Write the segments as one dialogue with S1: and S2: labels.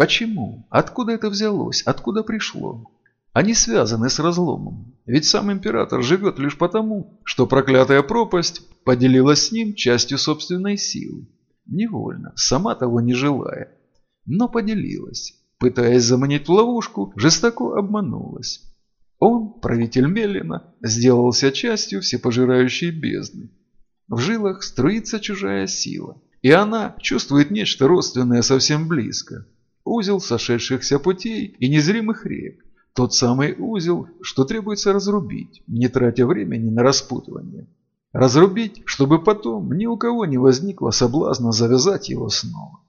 S1: Почему? Откуда это взялось? Откуда пришло? Они связаны с разломом. Ведь сам император живет лишь потому, что проклятая пропасть поделилась с ним частью собственной силы. Невольно, сама того не желая. Но поделилась. Пытаясь заманить в ловушку, жестоко обманулась. Он, правитель Меллина, сделался частью всепожирающей бездны. В жилах струится чужая сила, и она чувствует нечто родственное совсем близко. Узел сошедшихся путей и незримых рек. Тот самый узел, что требуется разрубить, не тратя времени на распутывание. Разрубить, чтобы потом ни у кого не возникло соблазна завязать его снова.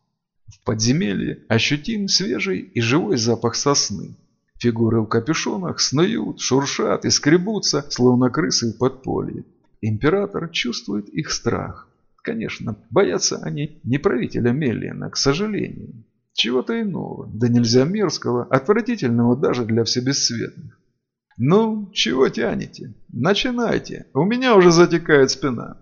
S1: В подземелье ощутим свежий и живой запах сосны. Фигуры в капюшонах снуют, шуршат и скребутся, словно крысы в подполье. Император чувствует их страх. Конечно, боятся они не правителя Меллина, к сожалению. Чего-то иного, да нельзя мерзкого, отвратительного даже для всебесцветных. «Ну, чего тянете? Начинайте, у меня уже затекает спина».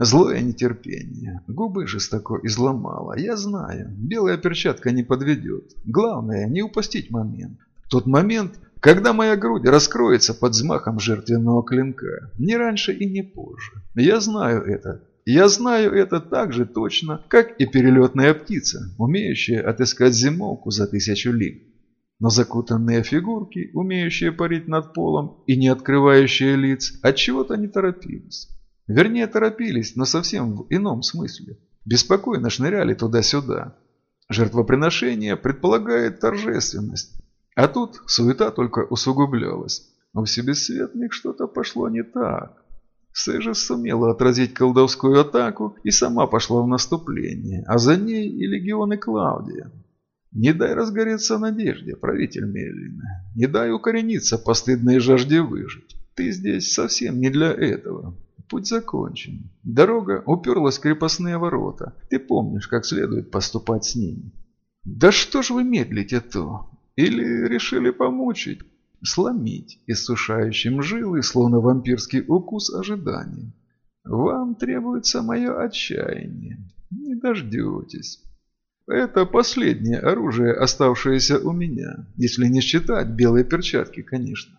S1: Злое нетерпение. Губы жестоко изломало. Я знаю, белая перчатка не подведет. Главное, не упустить момент. Тот момент, когда моя грудь раскроется под взмахом жертвенного клинка. Не раньше и не позже. Я знаю это. Я знаю это так же точно, как и перелетная птица, умеющая отыскать зимовку за тысячу лиг. Но закутанные фигурки, умеющие парить над полом и не открывающие лиц, от чего-то не торопились. Вернее, торопились, но совсем в ином смысле. Беспокойно шныряли туда-сюда. Жертвоприношение предполагает торжественность. А тут суета только усугублялась. У всебесцветных что-то пошло не так. Сэжа сумела отразить колдовскую атаку и сама пошла в наступление, а за ней и легионы Клаудия. Не дай разгореться надежде, правитель Меллина. Не дай укорениться постыдной жажде выжить. Ты здесь совсем не для этого. Путь закончен. Дорога уперлась в крепостные ворота. Ты помнишь, как следует поступать с ними. Да что ж вы медлите-то? Или решили помучить? Сломить иссушающим жилы, словно вампирский укус ожидания. Вам требуется мое отчаяние. Не дождетесь. Это последнее оружие, оставшееся у меня, если не считать белые перчатки, конечно.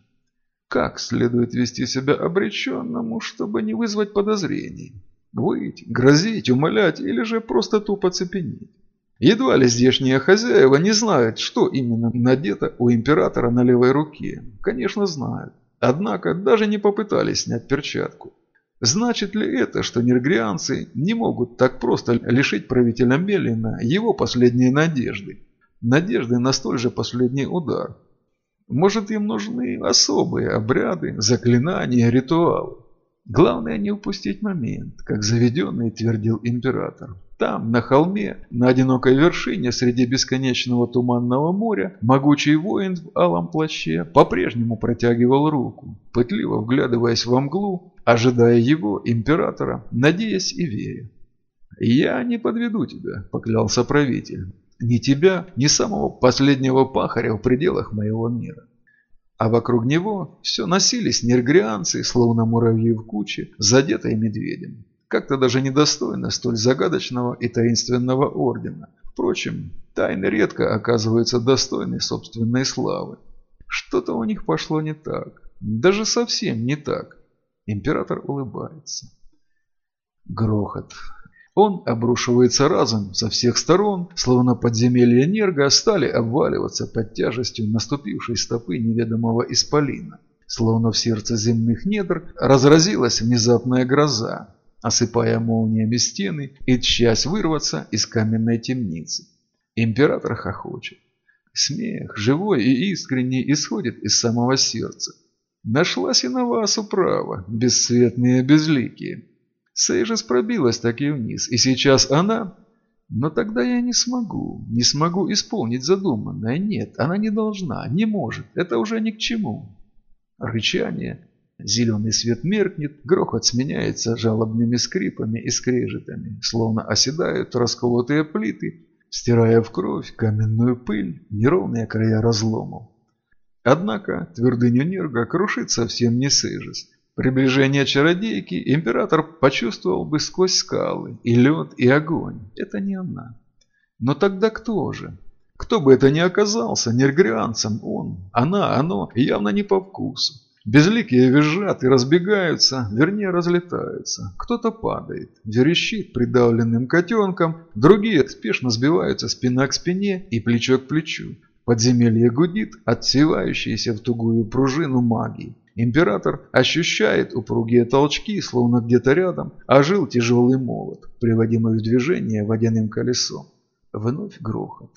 S1: Как следует вести себя обреченному, чтобы не вызвать подозрений? Выть, грозить, умолять или же просто тупо цепенеть? Едва ли здешние хозяева не знают, что именно надето у императора на левой руке. Конечно, знают. Однако даже не попытались снять перчатку. Значит ли это, что нергрианцы не могут так просто лишить правителя Мелина его последней надежды? Надежды на столь же последний удар – может, им нужны особые обряды, заклинания, ритуалы. Главное не упустить момент, как заведенный твердил император. Там, на холме, на одинокой вершине, среди бесконечного туманного моря, могучий воин в алом плаще по-прежнему протягивал руку, пытливо вглядываясь во мглу, ожидая его, императора, надеясь и веря. «Я не подведу тебя», – поклялся правитель. Ни тебя, ни самого последнего пахаря в пределах моего мира. А вокруг него все носились нергрианцы, словно муравьи в куче, задетые медведем. Как-то даже недостойно столь загадочного и таинственного ордена. Впрочем, тайны редко оказываются достойны собственной славы. Что-то у них пошло не так. Даже совсем не так. Император улыбается. Грохот. Он обрушивается разом со всех сторон, словно подземелья Нерга стали обваливаться под тяжестью наступившей стопы неведомого исполина. Словно в сердце земных недр разразилась внезапная гроза, осыпая молниями стены и тщась вырваться из каменной темницы. Император хохочет. Смех, живой и искренний, исходит из самого сердца. Нашлась и на вас управа, бесцветные безликие. Сейжес пробилась так и вниз, и сейчас она... Но тогда я не смогу, не смогу исполнить задуманное. Нет, она не должна, не может, это уже ни к чему. Рычание. Зеленый свет меркнет, грохот сменяется жалобными скрипами и скрежетами, словно оседают расколотые плиты, стирая в кровь каменную пыль, неровные края разломов. Однако твердыню Нерга крушит совсем не Сейжес. Приближение чародейки император почувствовал бы сквозь скалы, и лед, и огонь. Это не она. Но тогда кто же? Кто бы это ни оказался, нергрианцем, он, она, оно явно не по вкусу. Безликие визжат и разбегаются, вернее разлетаются. Кто-то падает, верещит придавленным котенком, другие спешно сбиваются спина к спине и плечо к плечу. Подземелье гудит, отсевающейся в тугую пружину магии. Император ощущает упругие толчки, словно где-то рядом ожил тяжелый молот, приводимый в движение водяным колесом. Вновь грохот.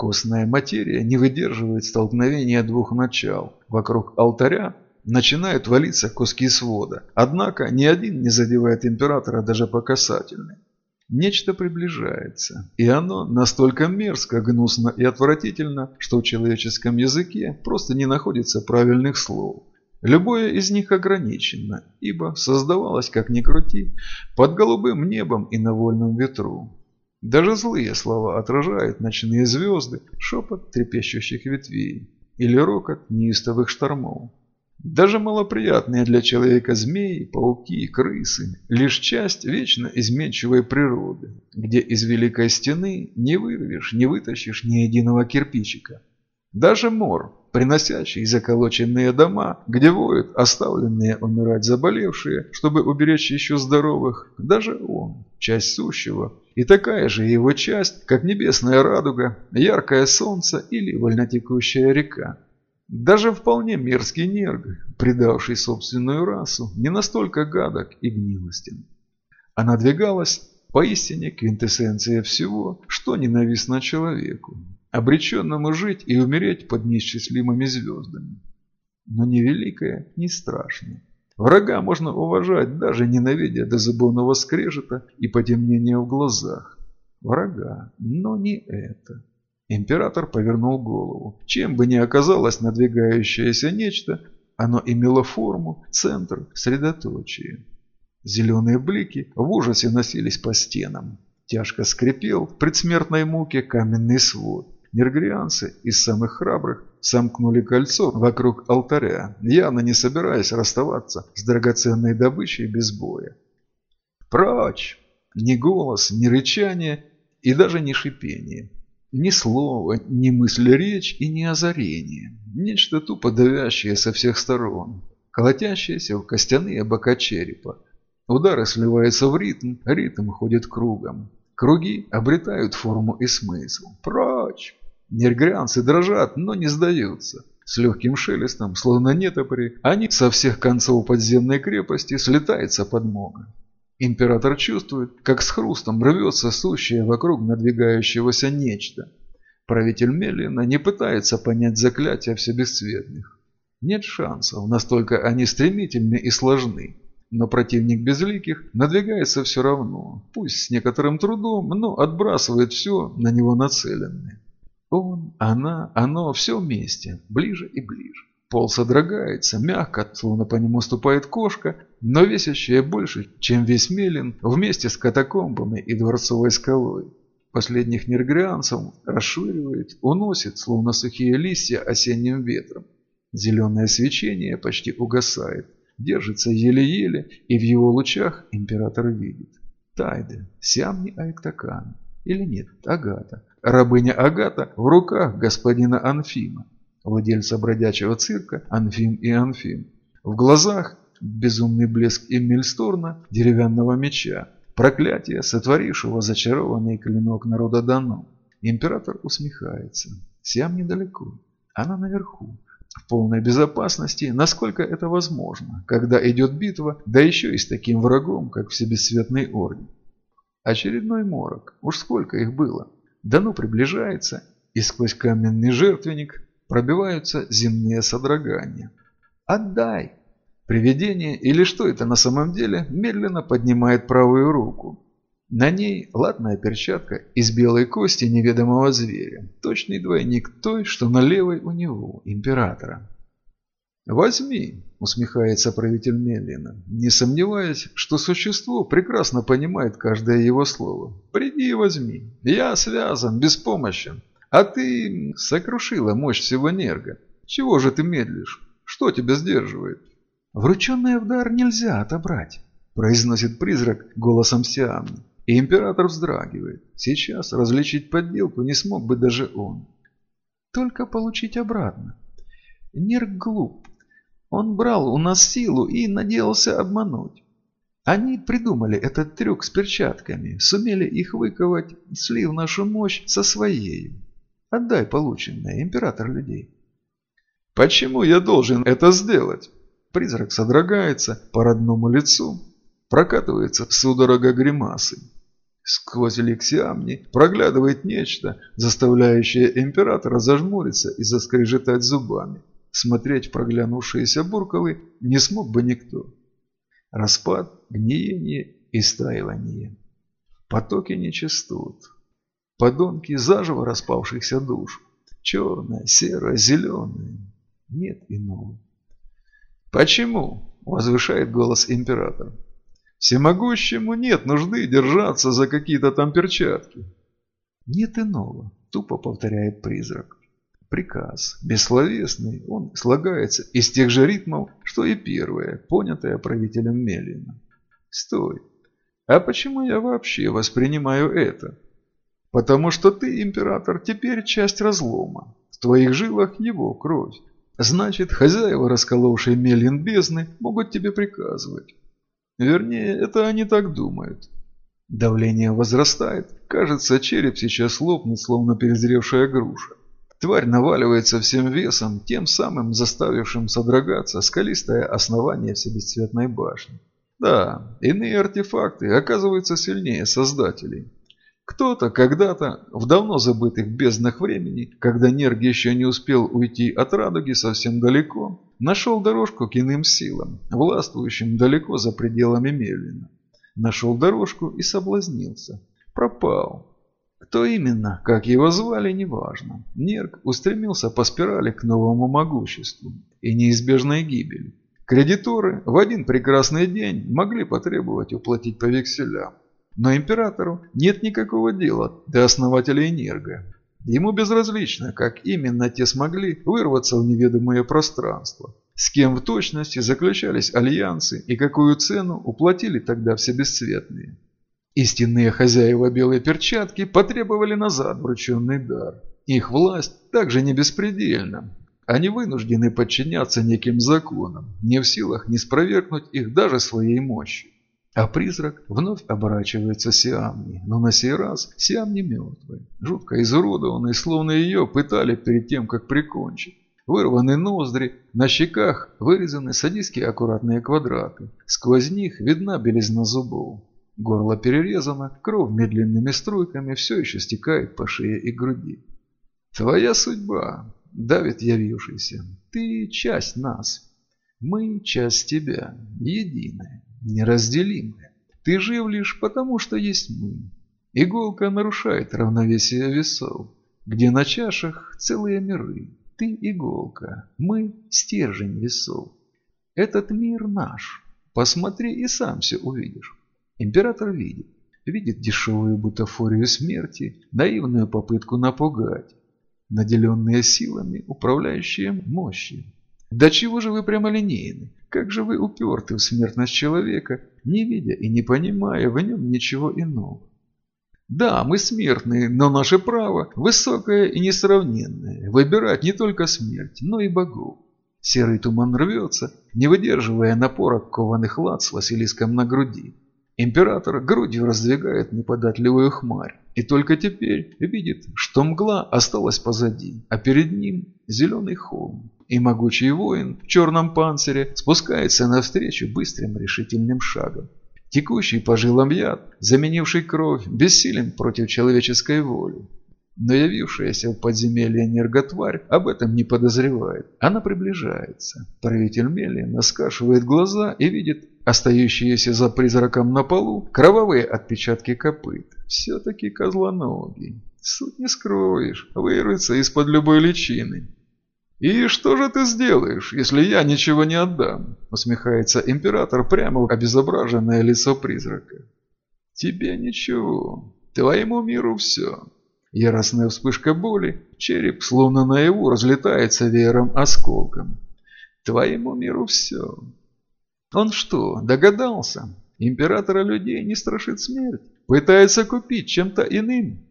S1: Костная материя не выдерживает столкновения двух начал. Вокруг алтаря начинают валиться куски свода. Однако ни один не задевает императора даже по касательной. Нечто приближается, и оно настолько мерзко, гнусно и отвратительно, что в человеческом языке просто не находится правильных слов. Любое из них ограничено, ибо создавалось, как ни крути, под голубым небом и на вольном ветру. Даже злые слова отражают ночные звезды, шепот трепещущих ветвей или рокот неистовых штормов. Даже малоприятные для человека змеи, пауки, крысы – лишь часть вечно изменчивой природы, где из великой стены не вырвешь, не вытащишь ни единого кирпичика. Даже мор, приносящий заколоченные дома, где воют оставленные умирать заболевшие, чтобы уберечь еще здоровых, даже он, часть сущего, и такая же его часть, как небесная радуга, яркое солнце или вольнотекущая река. Даже вполне мерзкий нерг, предавший собственную расу, не настолько гадок и гнилостен. А надвигалась поистине квинтэссенция всего, что ненавистно человеку, обреченному жить и умереть под неисчислимыми звездами. Но ни великое, ни страшное. Врага можно уважать, даже ненавидя до зубовного скрежета и потемнения в глазах. Врага, но не это. Император повернул голову. Чем бы ни оказалось надвигающееся нечто, оно имело форму, центр, средоточие. Зеленые блики в ужасе носились по стенам. Тяжко скрипел в предсмертной муке каменный свод. Нергрианцы из самых храбрых сомкнули кольцо вокруг алтаря, явно не собираясь расставаться с драгоценной добычей без боя. Прочь! Ни голос, ни рычание и даже ни шипение. Ни слова, ни мысли речь и ни озарение. Нечто тупо давящее со всех сторон, колотящееся в костяные бока черепа. Удары сливаются в ритм, ритм ходит кругом. Круги обретают форму и смысл. Прочь! Нергрянцы дрожат, но не сдаются. С легким шелестом, словно нетопри, они со всех концов подземной крепости слетается подмога. Император чувствует, как с хрустом рвется сущее вокруг надвигающегося нечто. Правитель Мелина не пытается понять заклятия всебесцветных. Нет шансов, настолько они стремительны и сложны. Но противник безликих надвигается все равно, пусть с некоторым трудом, но отбрасывает все на него нацеленное. Он, она, оно, все вместе, ближе и ближе. Пол содрогается, мягко, словно по нему ступает кошка, но весящая больше, чем весь Мелин, вместе с катакомбами и дворцовой скалой. Последних нергрианцев расшвыривает, уносит, словно сухие листья осенним ветром. Зеленое свечение почти угасает, держится еле-еле, и в его лучах император видит. Тайде, Сиамни Айктакан. Или нет, Агата. Рабыня Агата в руках господина Анфима, владельца бродячего цирка Анфим и Анфим. В глазах безумный блеск Эмильсторна деревянного меча, проклятие, сотворившего зачарованный клинок народа Дану. Император усмехается. Сиам недалеко. Она наверху, в полной безопасности, насколько это возможно, когда идет битва, да еще и с таким врагом, как Всебесцветный Орден. Очередной морок. Уж сколько их было. Дано приближается, и сквозь каменный жертвенник пробиваются земные содрогания. «Отдай!» Привидение, или что это на самом деле, медленно поднимает правую руку. На ней латная перчатка из белой кости неведомого зверя, точный двойник той, что на левой у него, императора. «Возьми», — усмехается правитель Меллина, не сомневаясь, что существо прекрасно понимает каждое его слово. «Приди и возьми. Я связан, беспомощен. А ты сокрушила мощь всего нерга. Чего же ты медлишь? Что тебя сдерживает?» «Врученное в дар нельзя отобрать», — произносит призрак голосом Сиамни. и император вздрагивает. Сейчас различить подделку не смог бы даже он. Только получить обратно. Нерк глуп. Он брал у нас силу и надеялся обмануть. Они придумали этот трюк с перчатками, сумели их выковать, слив нашу мощь со своей. Отдай полученное, император людей. Почему я должен это сделать? Призрак содрогается по родному лицу, прокатывается судорога гримасы. Сквозь лексиамни проглядывает нечто, заставляющее императора зажмуриться и заскрежетать зубами. Смотреть проглянувшиеся буркалы не смог бы никто. Распад, гниение, истаивание. Потоки нечистот. Подонки заживо распавшихся душ. Черное, серое, зеленое. Нет иного. «Почему?» – возвышает голос император. «Всемогущему нет нужды держаться за какие-то там перчатки». «Нет иного», – тупо повторяет призрак. Приказ, бессловесный, он слагается из тех же ритмов, что и первое, понятое правителем Мелина. Стой. А почему я вообще воспринимаю это? Потому что ты, император, теперь часть разлома. В твоих жилах его кровь. Значит, хозяева, расколовшие Мелин бездны, могут тебе приказывать. Вернее, это они так думают. Давление возрастает. Кажется, череп сейчас лопнет, словно перезревшая груша. Тварь наваливается всем весом, тем самым заставившим содрогаться скалистое основание всебесцветной башни. Да, иные артефакты оказываются сильнее создателей. Кто-то когда-то, в давно забытых безднах времени, когда Нерг еще не успел уйти от радуги совсем далеко, нашел дорожку к иным силам, властвующим далеко за пределами Мельвина. Нашел дорожку и соблазнился. Пропал, кто именно, как его звали, неважно. Нерк устремился по спирали к новому могуществу и неизбежной гибели. Кредиторы в один прекрасный день могли потребовать уплатить по векселям. Но императору нет никакого дела до основателей Нерга. Ему безразлично, как именно те смогли вырваться в неведомое пространство. С кем в точности заключались альянсы и какую цену уплатили тогда все бесцветные. Истинные хозяева белой перчатки потребовали назад врученный дар. Их власть также не беспредельна. Они вынуждены подчиняться неким законам, не в силах не спровергнуть их даже своей мощью. А призрак вновь оборачивается Сиамни, но на сей раз Сиамни мертвый, жутко изуродованный, словно ее пытали перед тем, как прикончить. Вырваны ноздри, на щеках вырезаны садистские аккуратные квадраты, сквозь них видна белизна зубов. Горло перерезано, кровь медленными струйками все еще стекает по шее и груди. Твоя судьба, Давид явившийся, ты часть нас. Мы часть тебя, единая, неразделимая. Ты жив лишь потому, что есть мы. Иголка нарушает равновесие весов, где на чашах целые миры. Ты иголка, мы стержень весов. Этот мир наш. Посмотри и сам все увидишь. Император видит. Видит дешевую бутафорию смерти, наивную попытку напугать, наделенные силами, управляющие мощью. Да чего же вы прямолинейны? Как же вы уперты в смертность человека, не видя и не понимая в нем ничего иного? Да, мы смертные, но наше право высокое и несравненное – выбирать не только смерть, но и богов. Серый туман рвется, не выдерживая напора кованых лад с Василиском на груди. Император грудью раздвигает неподатливую хмарь и только теперь видит, что мгла осталась позади, а перед ним зеленый холм. И могучий воин в черном панцире спускается навстречу быстрым решительным шагом. Текущий по жилам яд, заменивший кровь, бессилен против человеческой воли. Но явившаяся в подземелье нерготварь об этом не подозревает. Она приближается. Правитель Мели наскашивает глаза и видит остающиеся за призраком на полу кровавые отпечатки копыт. Все-таки козлоногий. Суть не скроешь, вырвется из-под любой личины. «И что же ты сделаешь, если я ничего не отдам?» усмехается император прямо в обезображенное лицо призрака. «Тебе ничего, твоему миру все». Яростная вспышка боли, череп словно наяву разлетается веером осколком. «Твоему миру все, он что, догадался? Императора людей не страшит смерть. Пытается купить чем-то иным.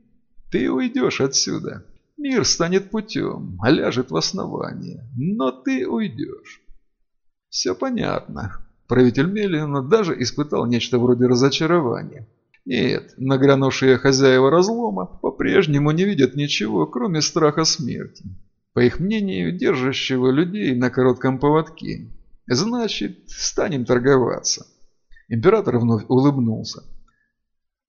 S1: Ты уйдешь отсюда. Мир станет путем, а ляжет в основание. Но ты уйдешь. Все понятно. Правитель Мелина даже испытал нечто вроде разочарования. Нет, нагрянувшие хозяева разлома по-прежнему не видят ничего, кроме страха смерти. По их мнению, держащего людей на коротком поводке. Значит, станем торговаться. Император вновь улыбнулся.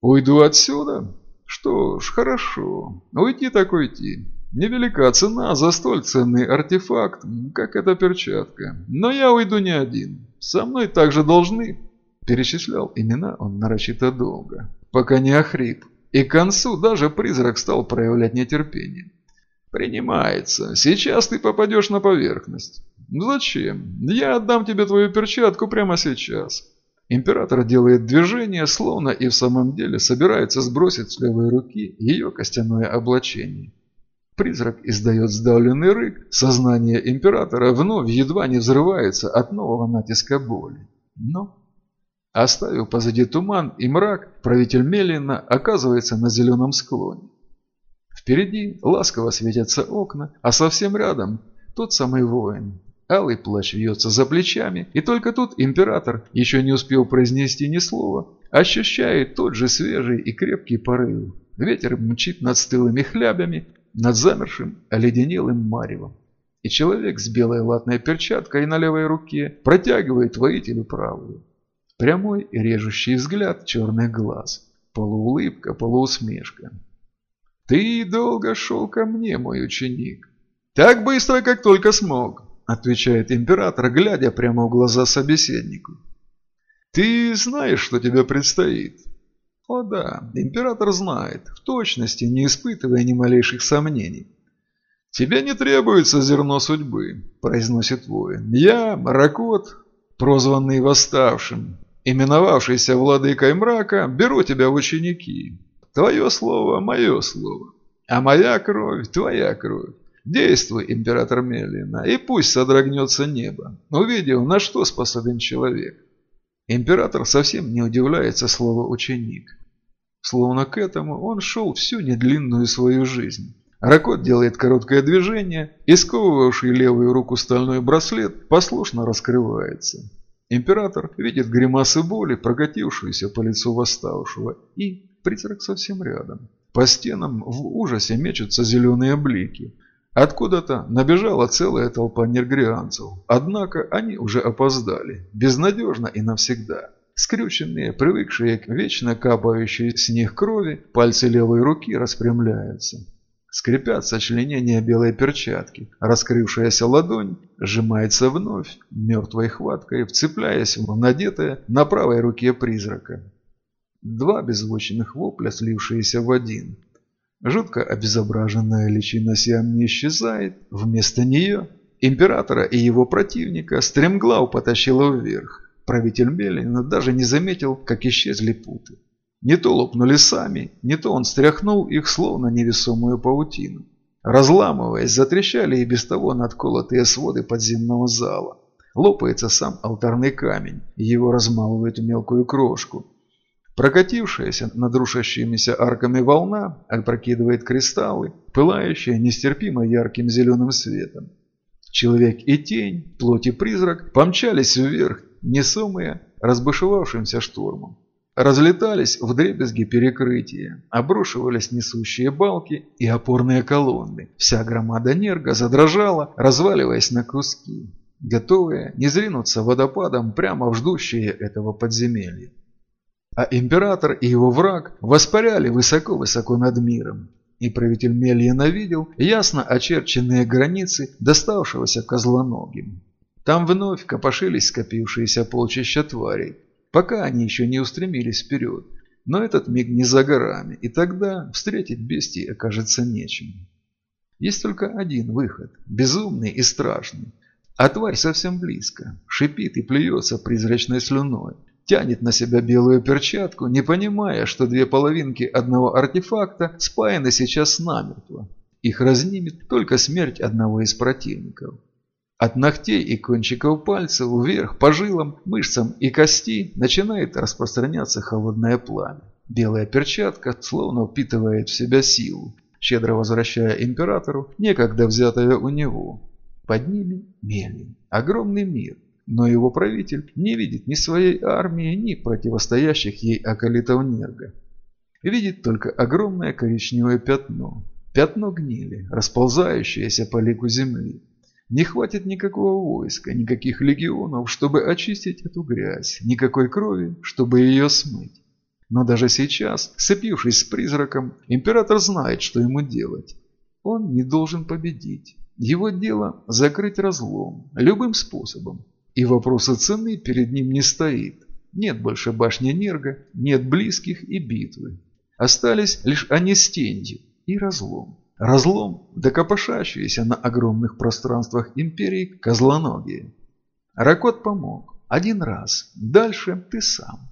S1: Уйду отсюда? Что ж, хорошо. Уйти так уйти. Невелика цена за столь ценный артефакт, как эта перчатка. Но я уйду не один. Со мной также должны Перечислял имена он нарочито долго, пока не охрип. И к концу даже призрак стал проявлять нетерпение. «Принимается. Сейчас ты попадешь на поверхность». «Зачем? Я отдам тебе твою перчатку прямо сейчас». Император делает движение, словно и в самом деле собирается сбросить с левой руки ее костяное облачение. Призрак издает сдавленный рык, сознание императора вновь едва не взрывается от нового натиска боли. Но Оставив позади туман и мрак, правитель Мелина оказывается на зеленом склоне. Впереди ласково светятся окна, а совсем рядом тот самый воин. Алый плащ вьется за плечами, и только тут император, еще не успел произнести ни слова, ощущает тот же свежий и крепкий порыв. Ветер мчит над стылыми хлябями, над замершим оледенелым маревом. И человек с белой латной перчаткой на левой руке протягивает воителю правую. Прямой и режущий взгляд черных глаз. Полуулыбка, полуусмешка. «Ты долго шел ко мне, мой ученик?» «Так быстро, как только смог», — отвечает император, глядя прямо в глаза собеседнику. «Ты знаешь, что тебе предстоит?» «О да, император знает, в точности, не испытывая ни малейших сомнений». «Тебе не требуется зерно судьбы», – произносит воин. «Я, Ракот, прозванный Восставшим, именовавшийся владыкой мрака, беру тебя в ученики. Твое слово – мое слово, а моя кровь – твоя кровь. Действуй, император Мелина, и пусть содрогнется небо, увидев, на что способен человек. Император совсем не удивляется слову «ученик». Словно к этому он шел всю недлинную свою жизнь. Ракот делает короткое движение, и сковывавший левую руку стальной браслет послушно раскрывается. Император видит гримасы боли, прокатившуюся по лицу восставшего, и призрак совсем рядом. По стенам в ужасе мечутся зеленые блики. Откуда-то набежала целая толпа нергрианцев, однако они уже опоздали, безнадежно и навсегда. Скрюченные, привыкшие к вечно капающей с них крови, пальцы левой руки распрямляются. Скрипят сочленения белой перчатки. Раскрывшаяся ладонь сжимается вновь, мертвой хваткой, вцепляясь в надетое на правой руке призрака. Два беззвучных вопля, слившиеся в один. Жутко обезображенная личина Сиам не исчезает. Вместо нее императора и его противника стремглав потащила вверх. Правитель Белина даже не заметил, как исчезли путы. Не то лопнули сами, не то он стряхнул их словно невесомую паутину. Разламываясь, затрещали и без того надколотые своды подземного зала. Лопается сам алтарный камень, его размалывают в мелкую крошку. Прокатившаяся над рушащимися арками волна опрокидывает кристаллы, пылающие нестерпимо ярким зеленым светом. Человек и тень, плоть и призрак помчались вверх, несомые разбушевавшимся штормом. Разлетались в дребезги перекрытия, обрушивались несущие балки и опорные колонны. Вся громада нерга задрожала, разваливаясь на куски, готовые не зринуться водопадом прямо в ждущие этого подземелья. А император и его враг воспаряли высоко-высоко над миром. И правитель Мельина видел ясно очерченные границы доставшегося козлоногим. Там вновь копошились скопившиеся полчища тварей, пока они еще не устремились вперед. Но этот миг не за горами, и тогда встретить бестий окажется нечем. Есть только один выход, безумный и страшный. А тварь совсем близко, шипит и плюется призрачной слюной, тянет на себя белую перчатку, не понимая, что две половинки одного артефакта спаяны сейчас намертво. Их разнимет только смерть одного из противников. От ногтей и кончиков пальцев вверх по жилам, мышцам и кости начинает распространяться холодное пламя. Белая перчатка словно впитывает в себя силу, щедро возвращая императору некогда взятое у него. Под ними Мелин, огромный мир, но его правитель не видит ни своей армии, ни противостоящих ей акалитов Нерга. Видит только огромное коричневое пятно, пятно гнили, расползающееся по лику земли. Не хватит никакого войска, никаких легионов, чтобы очистить эту грязь, никакой крови, чтобы ее смыть. Но даже сейчас, сцепившись с призраком, император знает, что ему делать. Он не должен победить. Его дело – закрыть разлом, любым способом. И вопроса цены перед ним не стоит. Нет больше башни Нерга, нет близких и битвы. Остались лишь Анестендию и разлом. Разлом, докопошащиеся на огромных пространствах империи козлоногие. Ракот помог. Один раз. Дальше ты сам.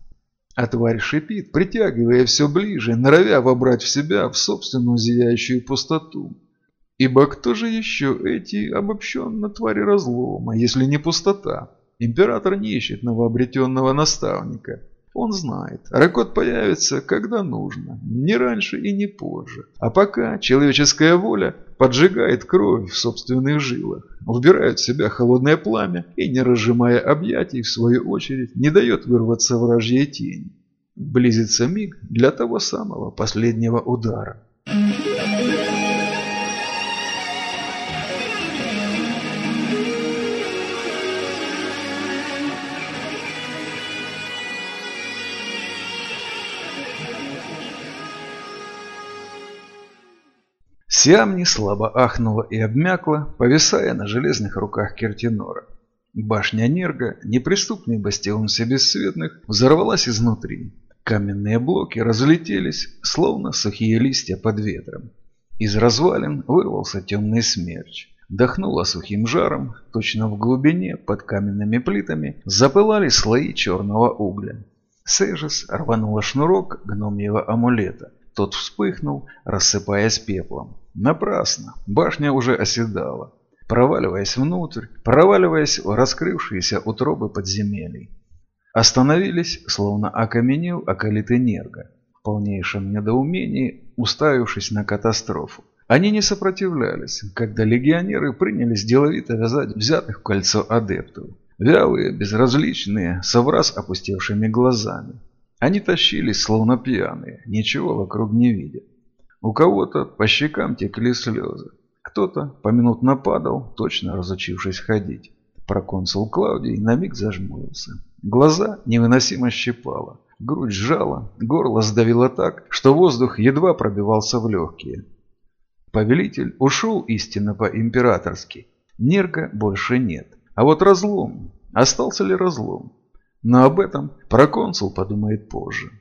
S1: А тварь шипит, притягивая все ближе, норовя вобрать в себя в собственную зияющую пустоту. Ибо кто же еще эти обобщенно твари разлома, если не пустота? Император не ищет новообретенного наставника. Он знает, Ракот появится, когда нужно, не раньше и не позже. А пока человеческая воля поджигает кровь в собственных жилах, вбирает в себя холодное пламя и, не разжимая объятий, в свою очередь, не дает вырваться вражьей тени. Близится миг для того самого последнего удара. Сиамни слабо ахнула и обмякла, повисая на железных руках Кертинора. Башня Нерга, неприступный бастион всебесцветных, взорвалась изнутри. Каменные блоки разлетелись, словно сухие листья под ветром. Из развалин вырвался темный смерч. Дохнуло сухим жаром, точно в глубине, под каменными плитами, запылали слои черного угля. Сежес рванула шнурок гномьего амулета. Тот вспыхнул, рассыпаясь пеплом. Напрасно. Башня уже оседала, проваливаясь внутрь, проваливаясь в раскрывшиеся утробы подземелий. Остановились, словно окаменел околит энерго, в полнейшем недоумении, уставившись на катастрофу. Они не сопротивлялись, когда легионеры принялись деловито вязать взятых в кольцо адептов. Вялые, безразличные, совраз опустевшими глазами. Они тащились, словно пьяные, ничего вокруг не видя. У кого-то по щекам текли слезы. Кто-то поминутно падал, точно разучившись ходить. Проконсул Клаудий на миг зажмурился. Глаза невыносимо щипало. Грудь сжала, горло сдавило так, что воздух едва пробивался в легкие. Повелитель ушел истинно по-императорски. Нерга больше нет. А вот разлом. Остался ли разлом? Но об этом проконсул подумает позже.